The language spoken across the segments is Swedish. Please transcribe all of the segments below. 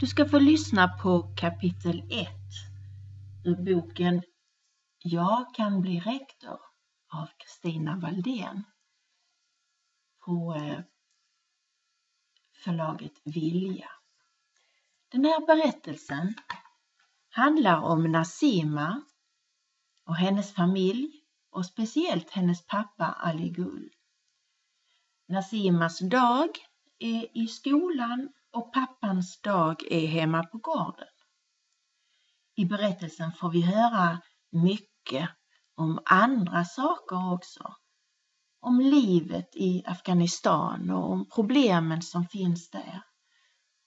Du ska få lyssna på kapitel 1 ur boken Jag kan bli rektor av Kristina Valdén på eh, förlaget Vilja. Den här berättelsen handlar om Nasima och hennes familj och speciellt hennes pappa Ali Gull. Nasimas dag är i skolan och hans dag är hemma på gården. I berättelsen får vi höra mycket om andra saker också. Om livet i Afghanistan och om problemen som finns där.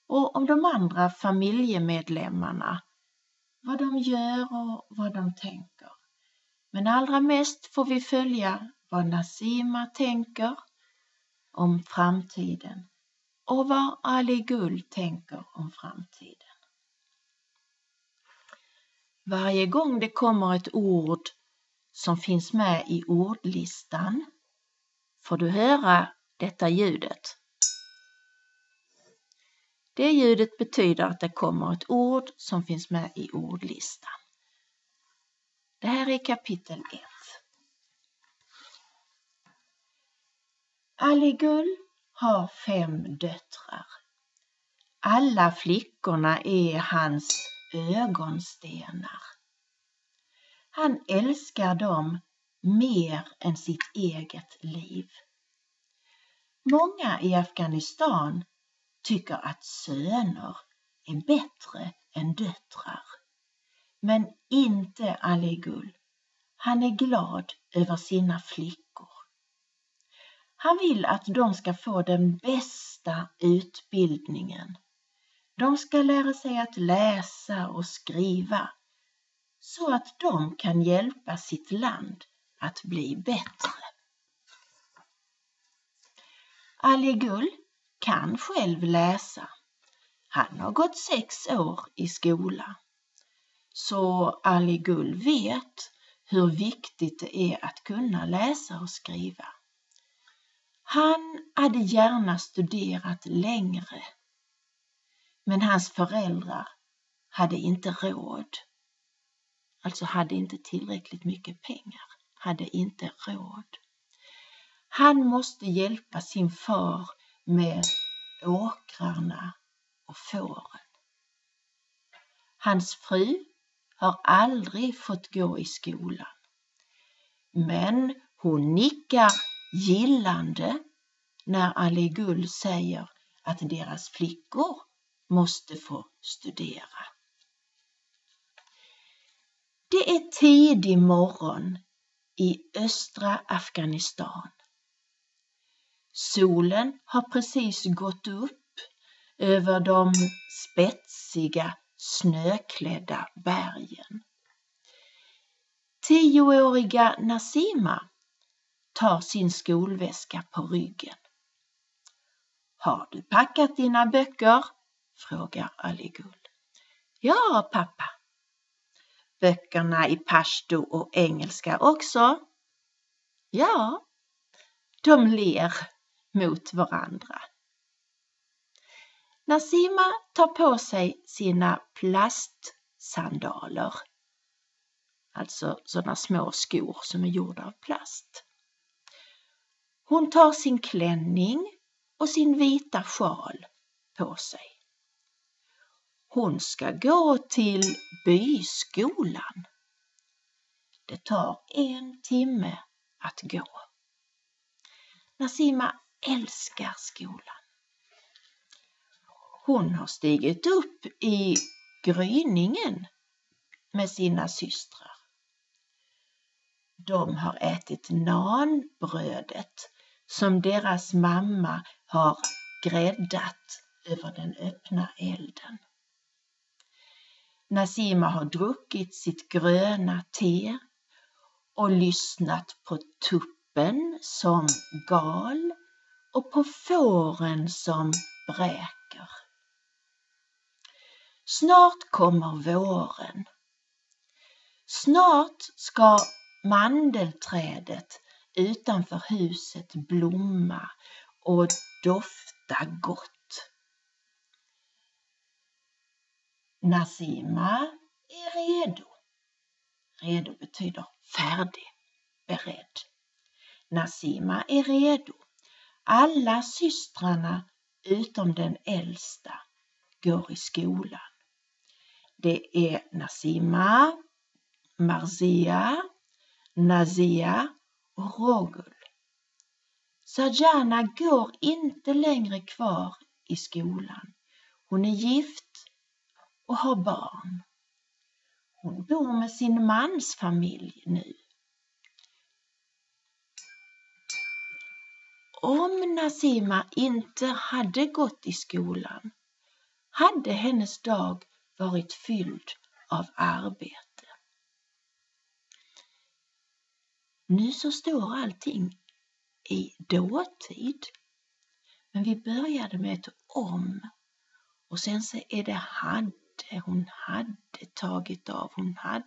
Och om de andra familjemedlemmarna, vad de gör och vad de tänker. Men allra mest får vi följa vad Nasima tänker om framtiden och vad Ali Gull tänker om framtiden. Varje gång det kommer ett ord som finns med i ordlistan får du höra detta ljudet. Det ljudet betyder att det kommer ett ord som finns med i ordlistan. Det här är kapitel 1. Ali Gull har fem döttrar. Alla flickorna är hans ögonstenar. Han älskar dem mer än sitt eget liv. Många i Afghanistan tycker att söner är bättre än döttrar. Men inte Ali Gull. Han är glad över sina flickor. Han vill att de ska få den bästa utbildningen. De ska lära sig att läsa och skriva så att de kan hjälpa sitt land att bli bättre. Ali Gull kan själv läsa. Han har gått sex år i skola. Så Ali Gull vet hur viktigt det är att kunna läsa och skriva. Han hade gärna studerat längre. Men hans föräldrar hade inte råd. Alltså hade inte tillräckligt mycket pengar, hade inte råd. Han måste hjälpa sin far med åkrarna och fåren. Hans fru har aldrig fått gå i skolan. Men hon nickar gillande när Ali Gull säger att deras flickor måste få studera. Det är tidig morgon i östra Afghanistan. Solen har precis gått upp över de spetsiga snöklädda bergen. Tioåriga Nasima tar sin skolväska på ryggen. Har du packat dina böcker? frågar Aligull. Ja, pappa. Böckerna i pashto och engelska också? Ja, de ler mot varandra. Nasima tar på sig sina plastsandaler, alltså sådana små skor som är gjorda av plast. Hon tar sin klänning och sin vita sjal på sig. Hon ska gå till byskolan. Det tar en timme att gå. Nasima älskar skolan. Hon har stigit upp i gryningen med sina systrar. De har ätit nanbrödet som deras mamma har gräddat över den öppna elden. Nasima har druckit sitt gröna te och lyssnat på tuppen som gal och på fåren som bräker. Snart kommer våren. Snart ska mandelträdet utanför huset blomma och dofta gott. Nasima är redo. Redo betyder färdig, beredd. Nasima är redo. Alla systrarna utom den äldsta går i skolan. Det är Nasima, Marzia, Nazia och Rogul. Sajana går inte längre kvar i skolan. Hon är gift och har barn. Hon bor med sin mans familj nu. Om Nasima inte hade gått i skolan hade hennes dag varit fylld av arbete. Nu så står allting i dåtid. Men vi började med ett om och sen så är det hade, hon hade tagit av, hon hade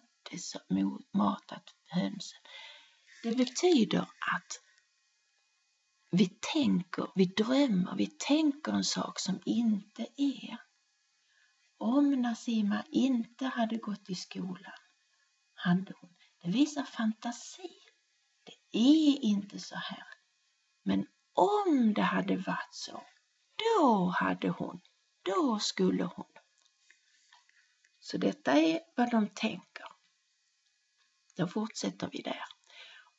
matat hönsen. Det betyder att vi tänker, vi drömmer, vi tänker en sak som inte är. Om Nasima inte hade gått i skolan hade hon, det visar fantasi. Det är inte så här. Men om det hade varit så, då hade hon, då skulle hon. Så detta är vad de tänker. Då fortsätter vi där.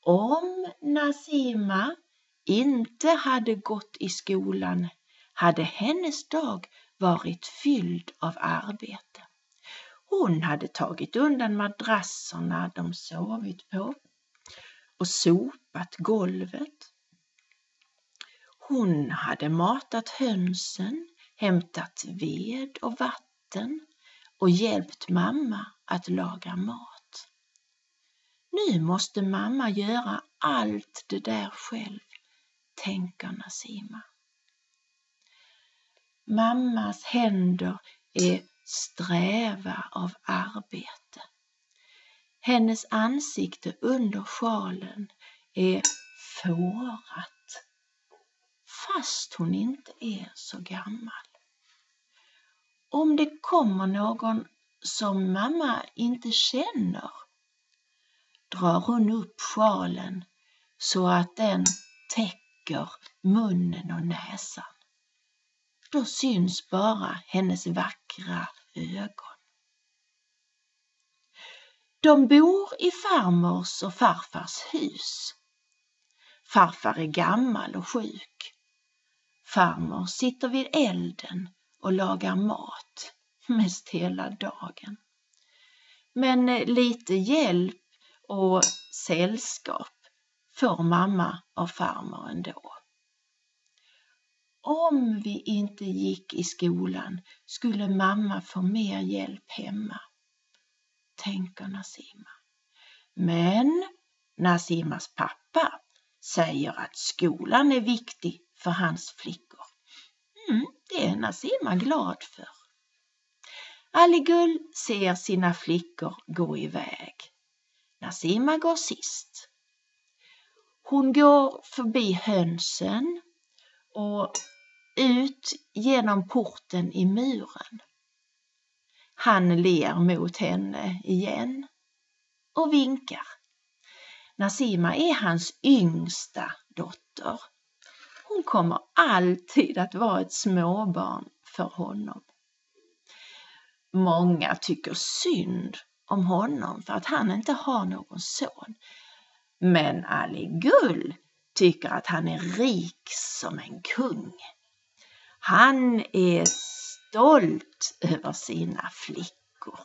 Om Nasima inte hade gått i skolan hade hennes dag varit fylld av arbete. Hon hade tagit undan madrasserna de sovit på och sopat golvet. Hon hade matat hönsen, hämtat ved och vatten och hjälpt mamma att laga mat. Nu måste mamma göra allt det där själv, tänker Nasima. Mammas händer är sträva av arbete. Hennes ansikte under sjalen är fårat fast hon inte är så gammal. Om det kommer någon som mamma inte känner drar hon upp sjalen så att den täcker munnen och näsan. Då syns bara hennes vackra ögon. De bor i farmors och farfars hus. Farfar är gammal och sjuk. Farmor sitter vid elden och lagar mat mest hela dagen. Men eh, lite hjälp och sällskap får mamma av farmor ändå. Om vi inte gick i skolan skulle mamma få mer hjälp hemma, tänker Nasima. Men Nasimas pappa säger att skolan är viktig för hans flickor. Mm, det är Nasima glad för. Aligull ser sina flickor gå iväg. Nasima går sist. Hon går förbi hönsen och ut genom porten i muren. Han ler mot henne igen och vinkar. Nasima är hans yngsta dotter. Hon kommer alltid att vara ett småbarn för honom. Många tycker synd om honom för att han inte har någon son. Men Ali Gull tycker att han är rik som en kung. Han är stolt över sina flickor.